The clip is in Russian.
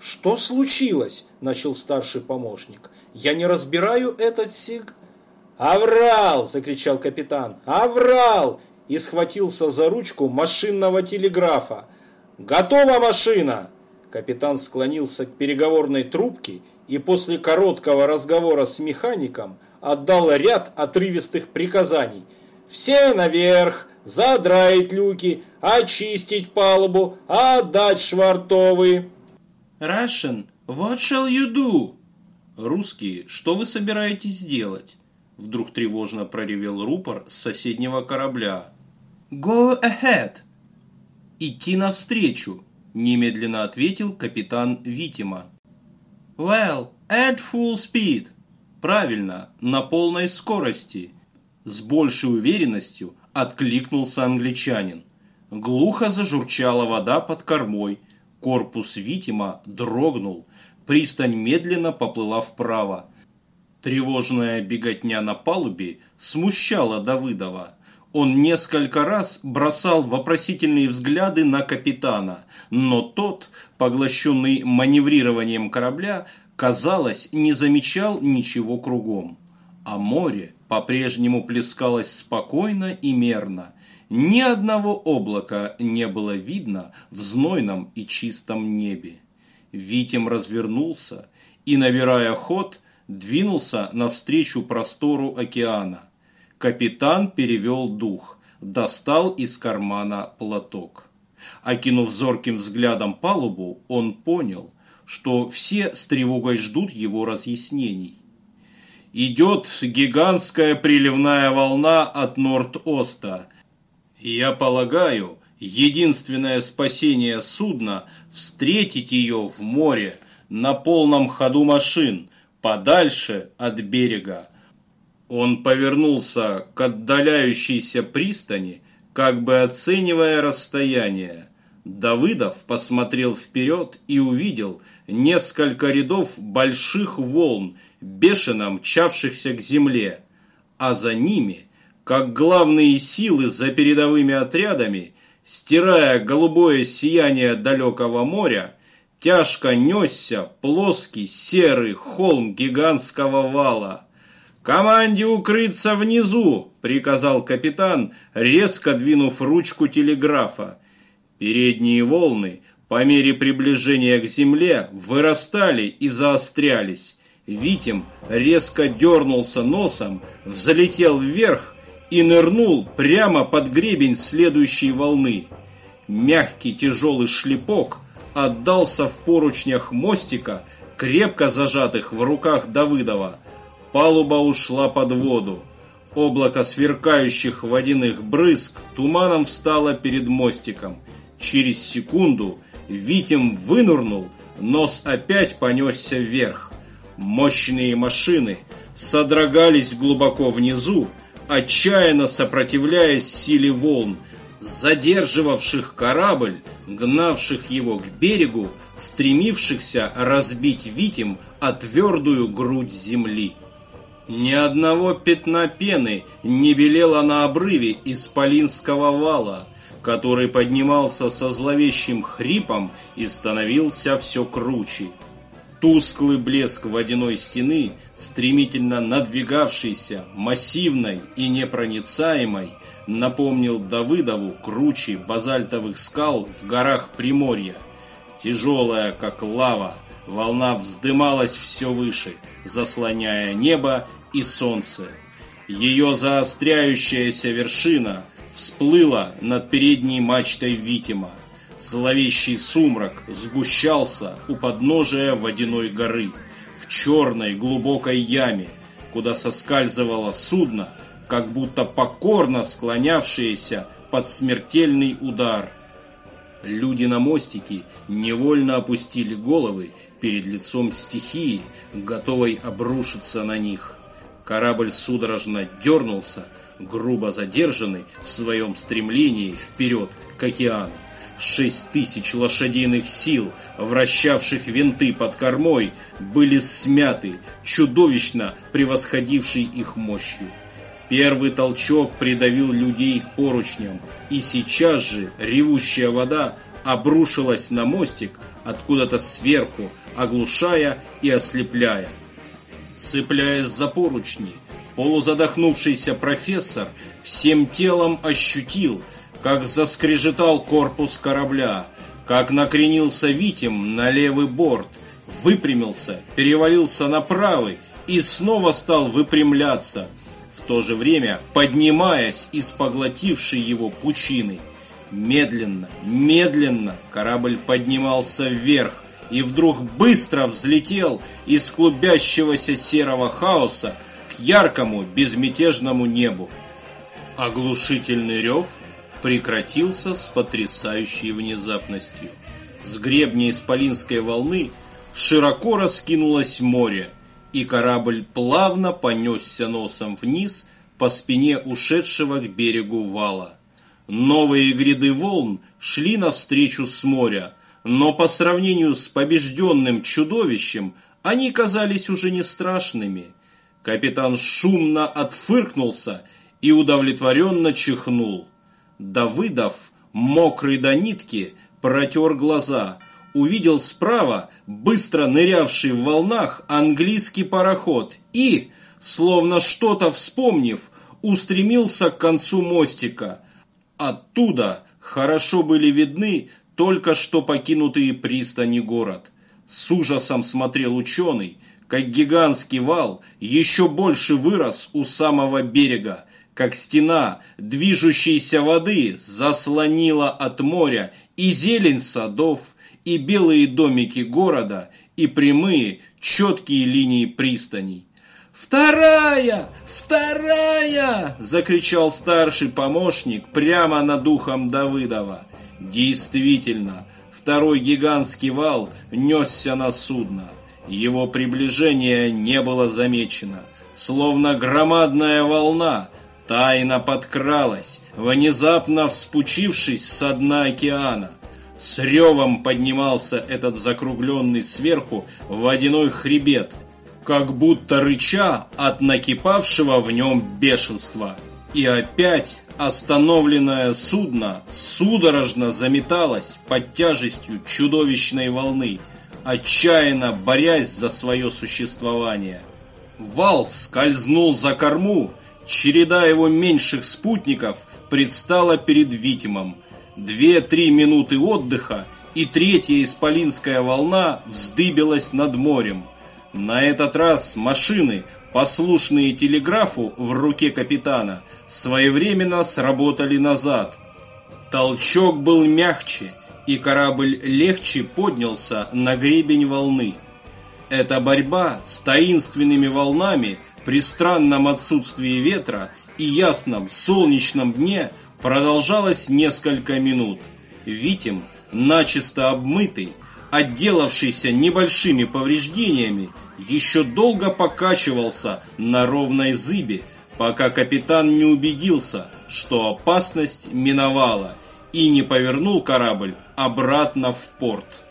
«Что случилось?» – начал старший помощник. «Я не разбираю этот сиг...» «Аврал!» – закричал капитан. «Аврал!» и схватился за ручку машинного телеграфа. «Готова машина!» Капитан склонился к переговорной трубке и после короткого разговора с механиком отдал ряд отрывистых приказаний. «Все наверх! Задраить люки! Очистить палубу! Отдать швартовые!» Russian, what shall you do? Русские, что вы собираетесь делать? Вдруг тревожно проревел рупор с соседнего корабля. Go ahead. Идти навстречу, немедленно ответил капитан Витима. Well, at full speed. Правильно, на полной скорости. С большей уверенностью откликнулся англичанин. Глухо зажурчала вода под кормой. Корпус Витима дрогнул. Пристань медленно поплыла вправо. Тревожная беготня на палубе смущала Давыдова. Он несколько раз бросал вопросительные взгляды на капитана, но тот, поглощенный маневрированием корабля, казалось, не замечал ничего кругом. А море по-прежнему плескалось спокойно и мерно. Ни одного облака не было видно в знойном и чистом небе. Витем развернулся и, набирая ход, двинулся навстречу простору океана. Капитан перевел дух, достал из кармана платок. Окинув зорким взглядом палубу, он понял, что все с тревогой ждут его разъяснений. Идет гигантская приливная волна от Норд-Оста. Я полагаю, единственное спасение судна – встретить ее в море на полном ходу машин, подальше от берега. Он повернулся к отдаляющейся пристани, как бы оценивая расстояние. Давыдов посмотрел вперед и увидел несколько рядов больших волн, бешено мчавшихся к земле, а за ними, как главные силы за передовыми отрядами, стирая голубое сияние далекого моря, тяжко несся плоский серый холм гигантского вала – «Команде укрыться внизу!» – приказал капитан, резко двинув ручку телеграфа. Передние волны по мере приближения к земле вырастали и заострялись. Витим резко дернулся носом, взлетел вверх и нырнул прямо под гребень следующей волны. Мягкий тяжелый шлепок отдался в поручнях мостика, крепко зажатых в руках Давыдова – Палуба ушла под воду. Облако сверкающих водяных брызг туманом встало перед мостиком. Через секунду Витим вынырнул, нос опять понесся вверх. Мощные машины содрогались глубоко внизу, отчаянно сопротивляясь силе волн, задерживавших корабль, гнавших его к берегу, стремившихся разбить Витим о твердую грудь земли. Ни одного пятна пены не белело на обрыве исполинского вала, который поднимался со зловещим хрипом и становился все круче. Тусклый блеск водяной стены, стремительно надвигавшийся, массивной и непроницаемой, напомнил Давыдову круче базальтовых скал в горах Приморья. Тяжелая, как лава, волна вздымалась все выше, заслоняя небо и солнце. Ее заостряющаяся вершина всплыла над передней мачтой Витима. Зловещий сумрак сгущался у подножия водяной горы, в черной глубокой яме, куда соскальзывало судно, как будто покорно склонявшееся под смертельный удар. Люди на мостике невольно опустили головы перед лицом стихии, готовой обрушиться на них. Корабль судорожно дернулся, грубо задержанный в своем стремлении вперед к океану. Шесть тысяч лошадиных сил, вращавших винты под кормой, были смяты, чудовищно превосходившей их мощью. Первый толчок придавил людей к поручням, и сейчас же ревущая вода обрушилась на мостик, откуда-то сверху, оглушая и ослепляя. Цепляясь за поручни, полузадохнувшийся профессор всем телом ощутил, как заскрежетал корпус корабля, как накренился Витем на левый борт, выпрямился, перевалился на правый и снова стал выпрямляться, в то же время поднимаясь из поглотившей его пучины. Медленно, медленно корабль поднимался вверх и вдруг быстро взлетел из клубящегося серого хаоса к яркому безмятежному небу. Оглушительный рев прекратился с потрясающей внезапностью. С гребня исполинской волны широко раскинулось море, и корабль плавно понесся носом вниз по спине ушедшего к берегу вала. Новые гряды волн шли навстречу с моря, но по сравнению с побежденным чудовищем они казались уже не страшными. Капитан шумно отфыркнулся и удовлетворенно чихнул. Давыдов, мокрый до нитки, протер глаза, увидел справа быстро нырявший в волнах английский пароход и, словно что-то вспомнив, устремился к концу мостика – Оттуда хорошо были видны только что покинутые пристани город. С ужасом смотрел ученый, как гигантский вал еще больше вырос у самого берега, как стена движущейся воды заслонила от моря и зелень садов, и белые домики города, и прямые, четкие линии пристаней. «Вторая! Вторая!» – закричал старший помощник прямо над ухом Давыдова. Действительно, второй гигантский вал несся на судно. Его приближение не было замечено. Словно громадная волна тайно подкралась, внезапно вспучившись со дна океана. С ревом поднимался этот закругленный сверху водяной хребет – как будто рыча от накипавшего в нем бешенства. И опять остановленное судно судорожно заметалось под тяжестью чудовищной волны, отчаянно борясь за свое существование. Вал скользнул за корму, череда его меньших спутников предстала перед Витимом. Две-три минуты отдыха, и третья исполинская волна вздыбилась над морем – на этот раз машины, послушные телеграфу в руке капитана, своевременно сработали назад. Толчок был мягче, и корабль легче поднялся на гребень волны. Эта борьба с таинственными волнами при странном отсутствии ветра и ясном солнечном дне продолжалась несколько минут. Витим, начисто обмытый, отделавшийся небольшими повреждениями, еще долго покачивался на ровной зыбе, пока капитан не убедился, что опасность миновала и не повернул корабль обратно в порт.